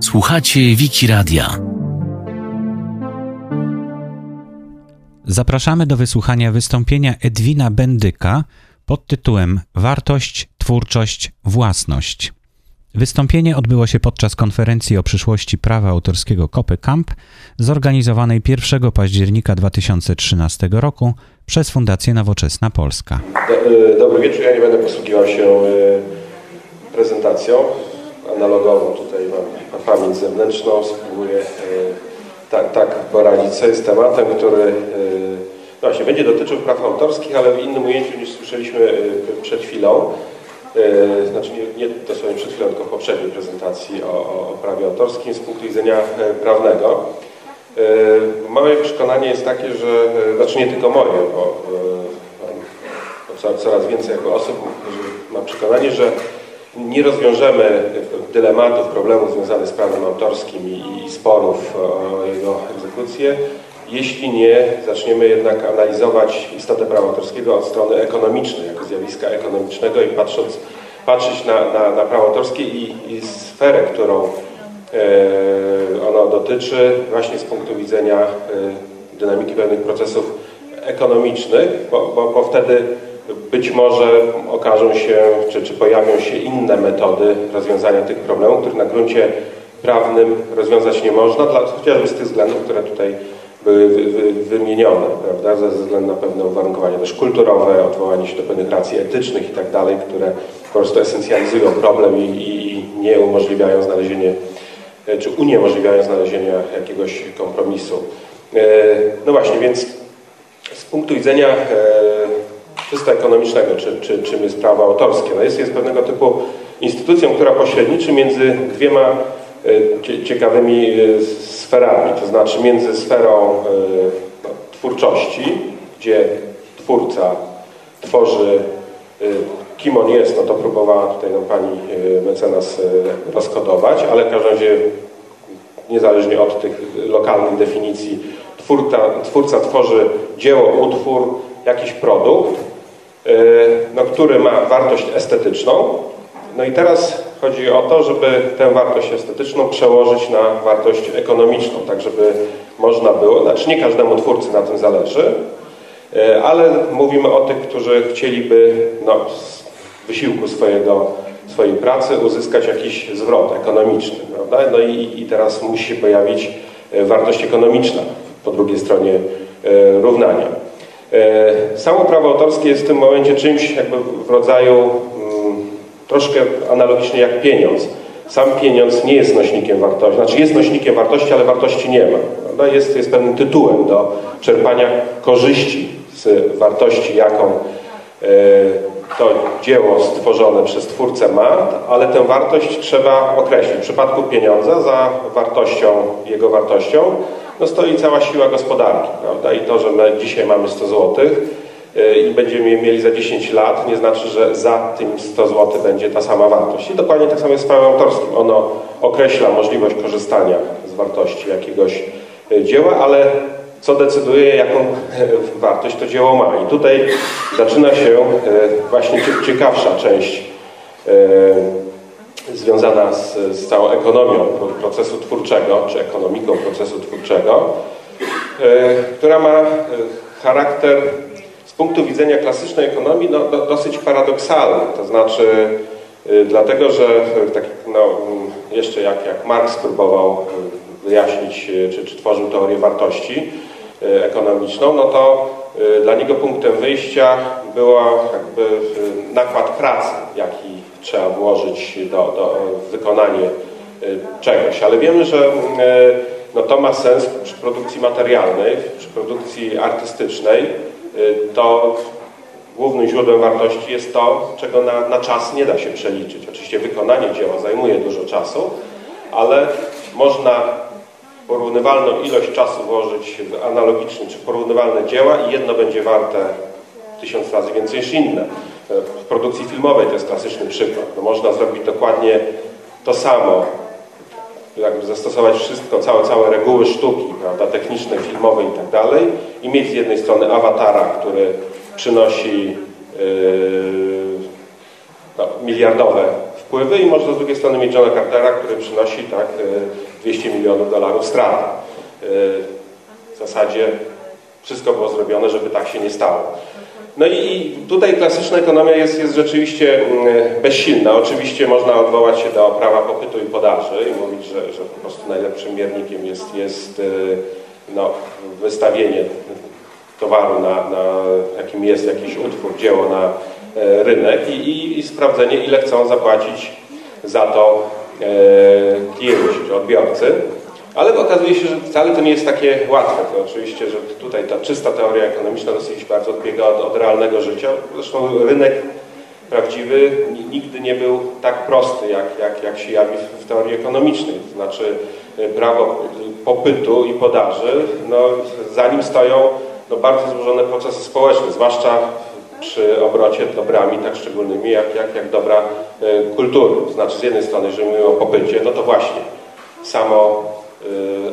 Słuchacie Wiki Radia. Zapraszamy do wysłuchania wystąpienia Edwina Bendyka pod tytułem Wartość, twórczość, własność. Wystąpienie odbyło się podczas konferencji o przyszłości prawa autorskiego Kopy Camp, zorganizowanej 1 października 2013 roku przez Fundację Nowoczesna Polska. E, dobry wieczór, ja nie będę posługiwał się e, prezentacją analogową. Tutaj mam pamięć zewnętrzną, spróbuję e, tak, tak poradzić sobie z tematem, który no właśnie będzie dotyczył praw autorskich, ale w innym ujęciu niż słyszeliśmy przed chwilą. E, znaczy nie, nie dosłownie przed chwilą, tylko w poprzedniej prezentacji o, o prawie autorskim z punktu widzenia e, prawnego. E, moje przekonanie jest takie, że, znaczy nie tylko moje, bo, bo coraz więcej osób ma przekonanie, że nie rozwiążemy dylematów, problemów związanych z prawem autorskim i, i sporów o jego egzekucję, jeśli nie zaczniemy jednak analizować istotę prawa autorskiego od strony ekonomicznej, jako zjawiska ekonomicznego i patrząc, patrzeć na, na, na prawo autorskie i, i sferę, którą e, ono dotyczy właśnie z punktu widzenia e, dynamiki pewnych procesów ekonomicznych, bo, bo, bo wtedy być może okażą się, czy, czy pojawią się inne metody rozwiązania tych problemów, których na gruncie prawnym rozwiązać nie można, dla, chociażby z tych względów, które tutaj były wymienione, prawda, ze względu na pewne uwarunkowania też kulturowe, odwołanie się do pewnych racji etycznych i tak dalej, które po prostu esencjalizują problem i, i, nie umożliwiają znalezienia, e, czy uniemożliwiają znalezienia jakiegoś kompromisu. E, no właśnie, więc z punktu widzenia e, czysto ekonomicznego, czy, czy, czym jest prawo autorskie, no jest, jest pewnego typu instytucją, która pośredniczy między dwiema ciekawymi sferami, to znaczy między sferą e, no, twórczości, gdzie twórca tworzy, e, kim on jest, no to próbowała tutaj nam pani e, mecenas rozkodować, ale w każdym razie niezależnie od tych lokalnych definicji, twórca, twórca tworzy dzieło, utwór, jakiś produkt, no, który ma wartość estetyczną. No i teraz Chodzi o to, żeby tę wartość estetyczną przełożyć na wartość ekonomiczną, tak żeby można było, znaczy nie każdemu twórcy na tym zależy, e, ale mówimy o tych, którzy chcieliby no, z wysiłku swojego, swojej pracy uzyskać jakiś zwrot ekonomiczny, prawda? No i, i teraz musi się pojawić e, wartość ekonomiczna po drugiej stronie równania. Samo prawo autorskie jest w tym momencie czymś jakby w rodzaju troszkę analogicznie jak pieniądz. Sam pieniądz nie jest nośnikiem wartości, znaczy jest nośnikiem wartości, ale wartości nie ma. Jest, jest pewnym tytułem do czerpania korzyści z wartości, jaką e, to dzieło stworzone przez twórcę ma, ale tę wartość trzeba określić. W przypadku pieniądza za wartością, jego wartością, no stoi cała siła gospodarki. Prawda? I to, że my dzisiaj mamy 100 złotych, E, i będziemy je mieli za 10 lat, nie znaczy, że za tym 100 zł będzie ta sama wartość. I dokładnie tak samo jest z prawem autorskim. Ono określa możliwość korzystania z wartości jakiegoś e, dzieła, ale co decyduje, jaką wartość to dzieło ma. I tutaj zaczyna się e, właśnie ciekawsza część związana z, z całą ekonomią procesu twórczego, czy ekonomiką procesu twórczego, która ma charakter punktu widzenia klasycznej ekonomii no, do, dosyć paradoksalny. To znaczy y, dlatego, że tak, no, jeszcze jak, jak Marx próbował wyjaśnić, czy, czy tworzył teorię wartości ekonomiczną, no to dla niego punktem wyjścia było jakby nakład pracy, jaki trzeba włożyć do, do wykonanie czegoś. Ale wiemy, że no, to ma sens przy produkcji materialnej, przy produkcji artystycznej, Y, to głównym źródłem wartości jest to, czego na, na czas nie da się przeliczyć. Oczywiście wykonanie dzieła zajmuje dużo czasu, ale można porównywalną ilość czasu włożyć w analogiczne czy porównywalne dzieła i jedno będzie warte tysiąc razy więcej niż inne. W produkcji filmowej to jest klasyczny przykład. No można zrobić dokładnie to samo, jakby zastosować wszystko, całe, całe reguły sztuki, prawda, techniczne, filmowe i tak dalej i mieć z jednej strony awatara, który przynosi yy, no, miliardowe wpływy i można z drugiej strony mieć Johna Cartera, który przynosi tak 200 milionów dolarów strat. W zasadzie wszystko było zrobione, żeby tak się nie stało. No i tutaj klasyczna ekonomia jest, jest rzeczywiście mm, bezsilna. Oczywiście można odwołać się do prawa popytu i podaży i mówić, że, że po prostu najlepszym miernikiem jest, jest y, no, wystawienie towaru, na, na jakim jest jakiś utwór, dzieło na e, rynek i, i, i sprawdzenie, ile chcą zapłacić za to e, klienci czy odbiorcy. Ale okazuje się, że wcale to nie jest takie łatwe. To oczywiście, że tutaj ta czysta teoria ekonomiczna dosyć bardzo odbiega od, od realnego życia. Zresztą rynek prawdziwy nigdy nie był tak prosty, jak, jak, jak się jawi w, w teorii ekonomicznej. To znaczy e, prawo popytu i podaży, no, za nim stoją no, bardzo złożone procesy społeczne, zwłaszcza przy obrocie dobrami tak szczególnymi jak, jak, jak dobra y, kultury. To znaczy z jednej strony, jeżeli mówimy o popycie, no to właśnie samo y,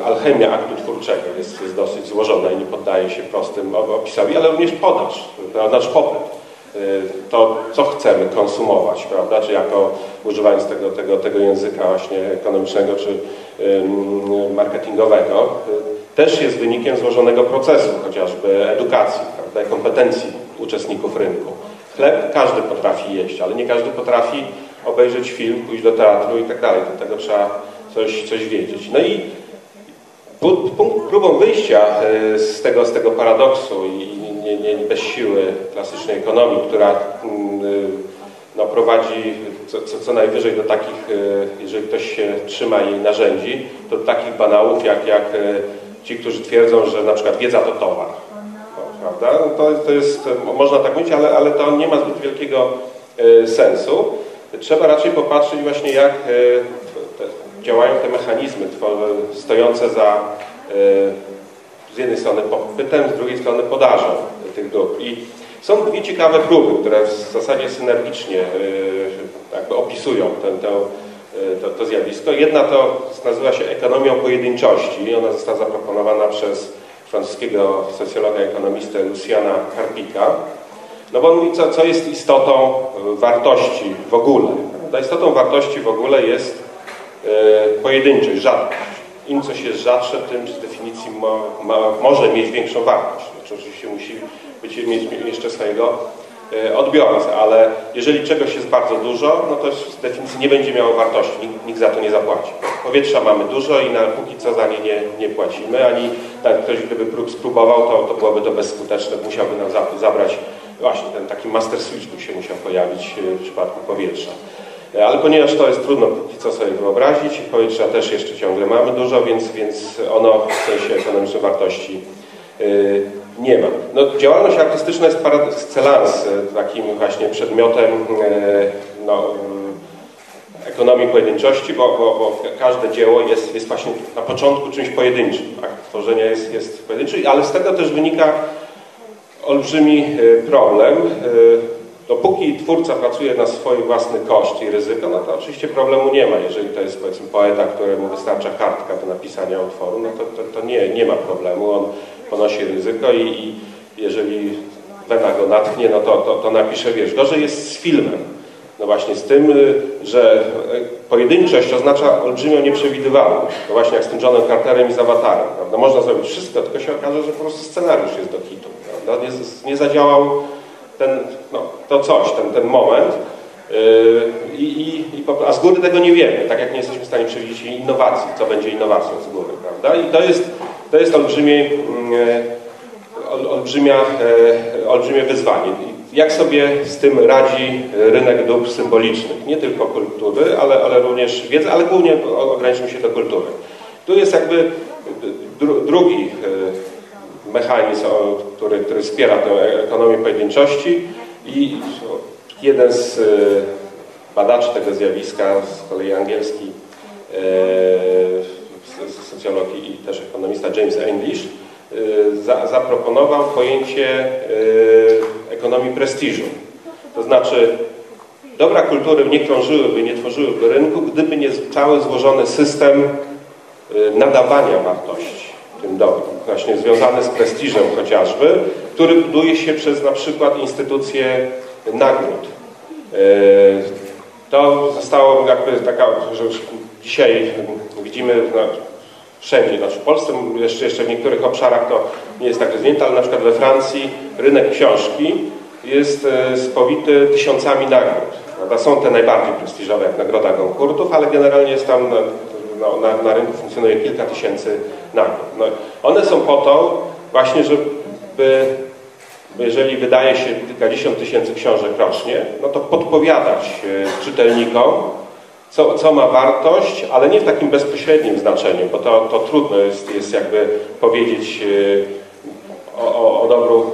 alchemia aktu twórczego jest, jest dosyć złożona i nie poddaje się prostym opisowi, ale również podaż, znaczy popyt. Y, to, co chcemy konsumować, prawda, czy jako używając tego, tego, tego języka właśnie ekonomicznego czy marketingowego, też jest wynikiem złożonego procesu, chociażby edukacji, prawda, kompetencji uczestników rynku. Chleb każdy potrafi jeść, ale nie każdy potrafi obejrzeć film, pójść do teatru i tak dalej. Do tego trzeba coś, coś wiedzieć. No i próbą wyjścia e, z tego, z tego paradoksu i nie, nie, bez siły klasycznej ekonomii, która mm, e, no, prowadzi co, co, co, najwyżej do takich, e, jeżeli ktoś się trzyma jej narzędzi, to do takich banałów jak, jak ci, którzy twierdzą, że na przykład wiedza to towar. No, prawda? No to, to jest, można tak mówić, ale, ale to nie ma zbyt wielkiego sensu. Trzeba raczej popatrzeć właśnie jak działają te mechanizmy stojące za e, z jednej strony popytem, z drugiej strony podażą tych dóbr. I są dwie ciekawe próby, które w zasadzie synergicznie jakby opisują tę, tę E, to, to zjawisko. Jedna to nazywa się ekonomią pojedynczości. Ona została zaproponowana przez francuskiego socjologa, ekonomistę Luciana Carpika. No bo on mówi, co, co jest istotą e, wartości w ogóle. Ta istotą wartości w ogóle jest e, pojedynczość, rzadkość. Im coś jest rzadsze, tym z definicji ma, ma, może mieć większą wartość. Znaczy, oczywiście musi być, mieć jeszcze swojego E, odbiorcy, ale jeżeli czegoś jest bardzo dużo, no to z definicji nie będzie miało wartości, nikt, nikt za to nie zapłaci. Powietrza mamy dużo i na póki co za nie nie, nie płacimy, ani tak, ktoś gdyby spróbował, to, to byłoby to bezskuteczne, musiałby nam zabrać właśnie ten taki master switch by się musiał pojawić e, w przypadku powietrza. E, ale ponieważ to jest trudno póki co sobie wyobrazić, powietrza też jeszcze ciągle mamy dużo, więc, więc ono w sensie ekonomicznej wartości nie ma. No, działalność artystyczna jest par excellence e, takim właśnie przedmiotem e, no, ekonomii pojedynczości, bo, bo, bo, każde dzieło jest, jest właśnie na początku czymś pojedynczym. Tak? Tworzenie jest, jest pojedyncze, ale z tego też wynika olbrzymi e, problem. Dopóki twórca pracuje na swój własny koszt i ryzyko, no to oczywiście problemu nie ma. Jeżeli to jest powiedzmy poeta, któremu wystarcza kartka do napisania utworu, no to, to, to nie, nie ma problemu. On ponosi ryzyko i, i jeżeli wena go natchnie, no to, to, to napisze wiersz. Gorzej jest z filmem. No właśnie z tym, y, że pojedynczość oznacza olbrzymią nieprzewidywalność. No właśnie jak z tym Johnem Carterem i z Awatarem. Prawda? Można zrobić wszystko, tylko się okaże, że po prostu scenariusz jest do hitu. Prawda? Nie, nie zadziałał ten, no, to coś, ten, ten moment. Yy, I, i, a z góry tego nie wiemy, tak jak nie jesteśmy w stanie przewidzieć innowacji, co będzie innowacją z góry, prawda? I to jest, to jest olbrzymie, mm, olbrzymia, e, olbrzymie wyzwanie. Jak sobie z tym radzi rynek dóbr symbolicznych? Nie tylko kultury, ale, ale również wiedzy, ale głównie ograniczymy się do kultury. Tu jest jakby drugi mechanizm, który, który wspiera tę ekonomię pojedynczości i jeden z e, badaczy tego zjawiska, z kolei angielski socjolog i też ekonomista James English, za, zaproponował pojęcie ekonomii prestiżu. To znaczy dobra kultury nie krążyłyby, nie tworzyłyby rynku, gdyby nie cały złożony system nadawania wartości tym dobrom, właśnie związany z prestiżem chociażby, który buduje się przez na przykład instytucje nagród To zostało jakby taka, że dzisiaj widzimy no, wszędzie, znaczy w Polsce, jeszcze, jeszcze w niektórych obszarach to nie jest tak rozwinięte, ale na przykład we Francji rynek książki jest spowity tysiącami nagród. Prawda? Są te najbardziej prestiżowe, jak Nagroda Goncourtów, ale generalnie jest tam no, na, na, rynku funkcjonuje kilka tysięcy nagród. No, one są po to właśnie, żeby jeżeli wydaje się kilkadziesiąt tysięcy książek rocznie, no to podpowiadać e, czytelnikom, co, co ma wartość, ale nie w takim bezpośrednim znaczeniu, bo to, to trudno jest, jest jakby powiedzieć e, o, o, o dobru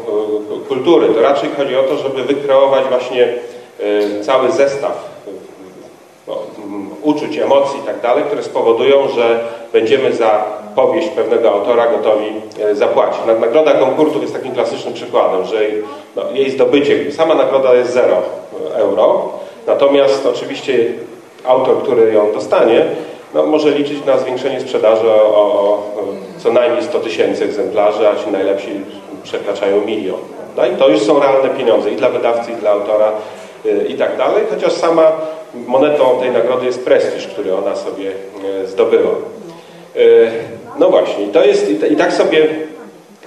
e, kultury. To raczej chodzi o to, żeby wykreować właśnie cały zestaw no, uczuć, emocji i tak dalej, które spowodują, że będziemy za powieść pewnego autora gotowi e, zapłacić. Nagroda konkursów jest takim klasycznym przykładem, że no, jej zdobycie, sama nagroda jest 0 euro, natomiast oczywiście autor, który ją dostanie, no, może liczyć na zwiększenie sprzedaży o, o co najmniej 100 tysięcy egzemplarzy, a ci najlepsi przekraczają milion. No i to już są realne pieniądze i dla wydawcy, i dla autora, e, i tak dalej, chociaż sama monetą tej nagrody jest prestiż, który ona sobie e, zdobyła. E, no właśnie, to jest, i tak sobie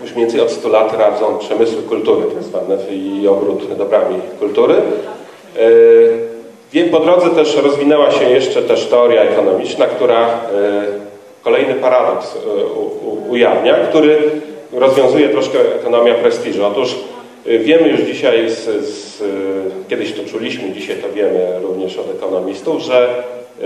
już mniej więcej od 100 lat radzą przemysły kultury, tak zwane, i obrót dobrami kultury. E, po drodze też rozwinęła się jeszcze też teoria ekonomiczna, która kolejny paradoks ujawnia, który rozwiązuje troszkę ekonomia prestiżu. Otóż Wiemy już dzisiaj, z, z, kiedyś to czuliśmy, dzisiaj to wiemy również od ekonomistów, że y,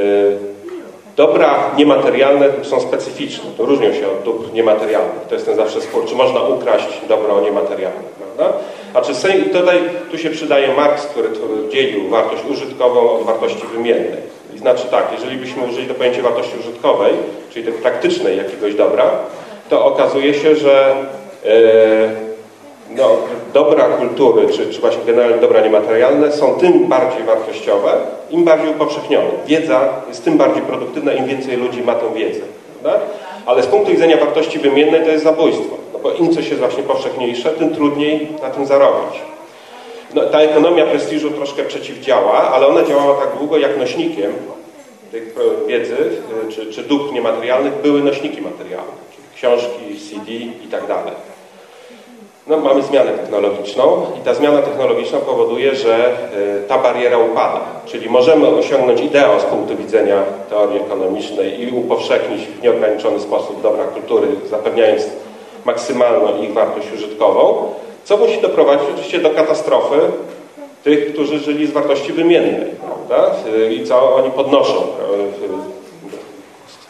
dobra niematerialne są specyficzne, to różnią się od dóbr niematerialnych. To jest ten zawsze spór, czy można ukraść dobro niematerialne, prawda? A czy tutaj tu się przydaje Marx, który, dzielił wartość użytkową od wartości wymiennej. I znaczy tak, jeżeli byśmy użyli to pojęcie wartości użytkowej, czyli tej praktycznej jakiegoś dobra, to okazuje się, że yy, no, dobra kultury, czy, czy właśnie generalnie dobra niematerialne są tym bardziej wartościowe, im bardziej upowszechnione. Wiedza jest tym bardziej produktywna, im więcej ludzi ma tę wiedzę. Prawda? Ale z punktu widzenia wartości wymiennej to jest zabójstwo. No bo im coś jest właśnie powszechniejsze, tym trudniej na tym zarobić. No, ta ekonomia prestiżu troszkę przeciwdziała, ale ona działała tak długo, jak nośnikiem tej wiedzy czy, czy dóbr niematerialnych były nośniki materialne, czyli książki, CD i tak dalej no, mamy zmianę technologiczną i ta zmiana technologiczna powoduje, że y, ta bariera upada. Czyli możemy osiągnąć ideał z punktu widzenia teorii ekonomicznej i upowszechnić w nieograniczony sposób dobra kultury, zapewniając maksymalną ich wartość użytkową, co musi doprowadzić oczywiście do katastrofy tych, którzy żyli z wartości wymiennej, prawda? Y, I co oni podnoszą,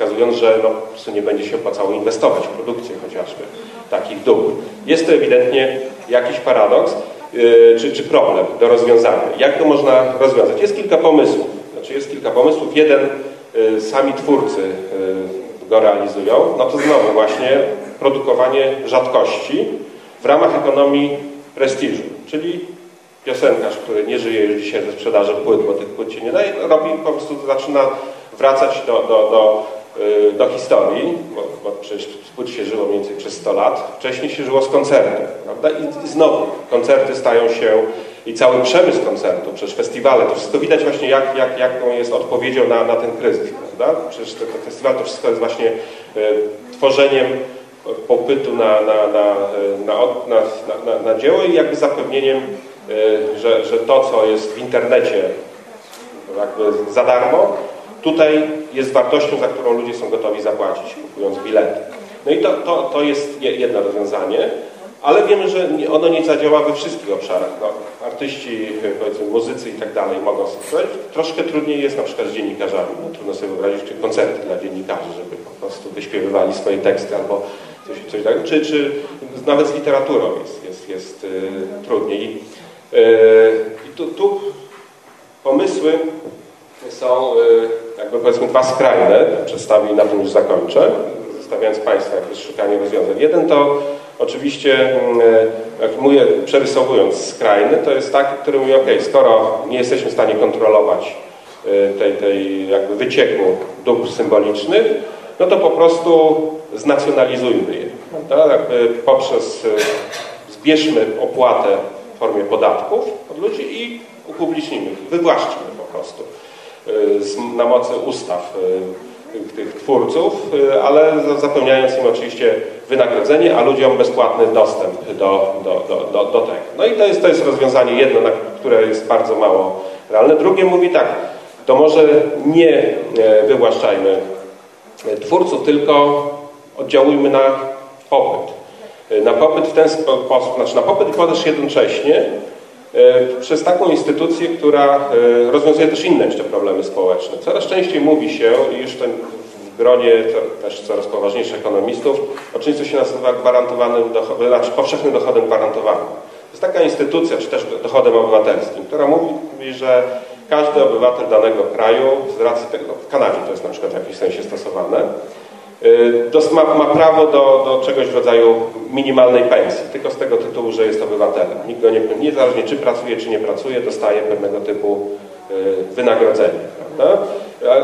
wskazując, że no, nie będzie się opłacało inwestować w produkcję chociażby takich dóbr. Jest to ewidentnie jakiś paradoks yy, czy, czy problem do rozwiązania. Jak to można rozwiązać? Jest kilka pomysłów. Znaczy jest kilka pomysłów. Jeden yy, sami twórcy yy, go realizują. No to znowu właśnie produkowanie rzadkości w ramach ekonomii prestiżu. Czyli piosenkarz, który nie żyje już dzisiaj ze sprzedaży płyt, bo tych płyt się nie daje, robi, po prostu zaczyna wracać do, do, do do historii, bo, bo przecież płyt się żyło mniej więcej przez 100 lat. Wcześniej się żyło z koncertem, prawda? I, I, znowu koncerty stają się i cały przemysł koncertu, przecież festiwale, to wszystko widać właśnie jak, jak, jaką jest odpowiedzią na, na ten kryzys, prawda? Przecież te, te festiwale to wszystko jest właśnie y, tworzeniem popytu na, na, na, na, na, na, dzieło i jakby zapewnieniem, y, że, że to, co jest w internecie jakby za darmo, tutaj jest wartością, za którą ludzie są gotowi zapłacić, kupując bilety. No i to, to, to jest jedno rozwiązanie, ale wiemy, że ono nie zadziała we wszystkich obszarach. No, artyści, powiedzmy muzycy i tak dalej mogą sobie Troszkę trudniej jest na przykład z dziennikarzami. No, trudno sobie wyobrazić czy koncerty dla dziennikarzy, żeby po prostu wyśpiewywali swoje teksty albo coś, coś takiego. Czy, czy nawet z literaturą jest, jest, jest yy, trudniej. Yy, I tu, tu pomysły są yy, jakby powiedzmy dwa skrajne, przedstawię i na tym już zakończę, zostawiając Państwa jakieś szukanie rozwiązań. Jeden to oczywiście, mm, jak mówię, przerysowując skrajny, to jest taki, który mówi, ok, skoro nie jesteśmy w stanie kontrolować y, tej, tej jakby wycieku dóbr symbolicznych, no to po prostu znacjonalizujmy je. Tak? Jakby poprzez, y, zbierzmy opłatę formie podatków od ludzi i upublicznimy, wywłaszczymy po prostu na mocy ustaw tych, tych twórców, ale zapewniając im oczywiście wynagrodzenie, a ludziom bezpłatny dostęp do, do, do, do, do tego. No i to jest, to jest rozwiązanie jedno, które jest bardzo mało realne. Drugie mówi tak, to może nie wywłaszczajmy twórców, tylko oddziałujmy na popyt. Na popyt w ten sposób, znaczy na popyt i jednocześnie e, przez taką instytucję, która e, rozwiązuje też inne jeszcze problemy społeczne. Coraz częściej mówi się, i już ten w gronie też coraz poważniejszych ekonomistów, o czymś, co się nazywa gwarantowanym dochodem, znaczy powszechnym dochodem gwarantowanym. To jest taka instytucja, czy też dochodem obywatelskim, która mówi, że każdy obywatel danego kraju, z racji tego, w Kanadzie to jest na przykład w jakimś sensie stosowane, ma, ma prawo do, do czegoś w rodzaju minimalnej pensji, tylko z tego tytułu, że jest obywatelem. Nikt go nie, niezależnie czy pracuje, czy nie pracuje, dostaje pewnego typu y, wynagrodzenie, prawda?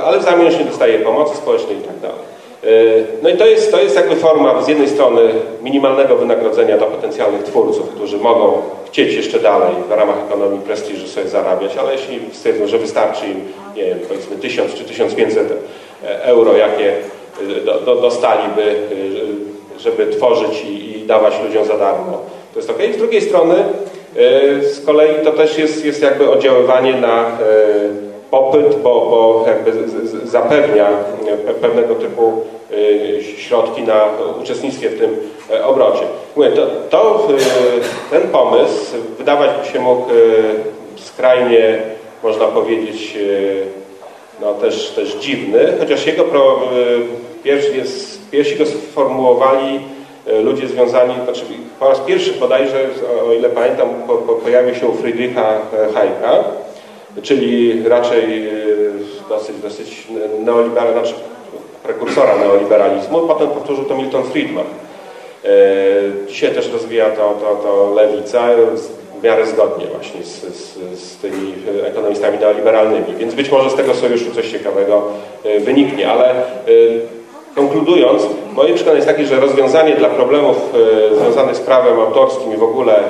ale w zamian nie dostaje pomocy społecznej i tak dalej. Y, no i to jest, to jest jakby forma z jednej strony minimalnego wynagrodzenia dla potencjalnych twórców, którzy mogą chcieć jeszcze dalej w ramach ekonomii prestiżu sobie zarabiać, ale jeśli stwierdzą, że wystarczy im, nie wiem, powiedzmy 1000 czy 1500 e, euro, jakie do, do, dostaliby, e, żeby tworzyć i, i, dawać ludziom za darmo, to jest ok. Z drugiej strony z kolei to też jest, jest jakby oddziaływanie na popyt, bo, bo jakby zapewnia pewnego typu y, środki na uczestnictwie w tym obrocie. Mówię, to, to, y, ten pomysł wydawać by się mógł y, skrajnie, można powiedzieć, no też, też dziwny, chociaż jego pro, pierwszy, jest, pierwsi go sformułowali ludzie związani, znaczy po raz pierwszy bodajże, o ile pamiętam, po, po, pojawił się u Friedricha Hayeka, czyli raczej e, dosyć, dosyć neoliberalny, znaczy prekursora neoliberalizmu. Potem powtórzył to Milton Friedman. E, dzisiaj też rozwija to, to, to lewica w miarę zgodnie właśnie z, z, z tymi ekonomistami neoliberalnymi. Więc być może z tego sojuszu coś ciekawego e, wyniknie, ale konkludując, moje przekonanie jest takie, że rozwiązanie dla problemów związanych z prawem autorskim i w ogóle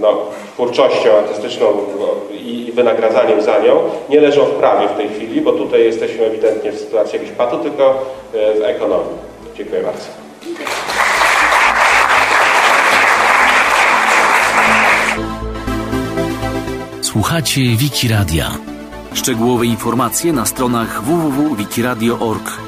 no, twórczością artystyczną i wynagradzaniem za nią nie leżą w prawie w tej chwili, bo tutaj jesteśmy ewidentnie w sytuacji jakiejś patu, tylko e, w ekonomii. Dziękuję bardzo. Słuchacie Wiki Radia. Szczegółowe informacje na stronach www.wikiradio.org.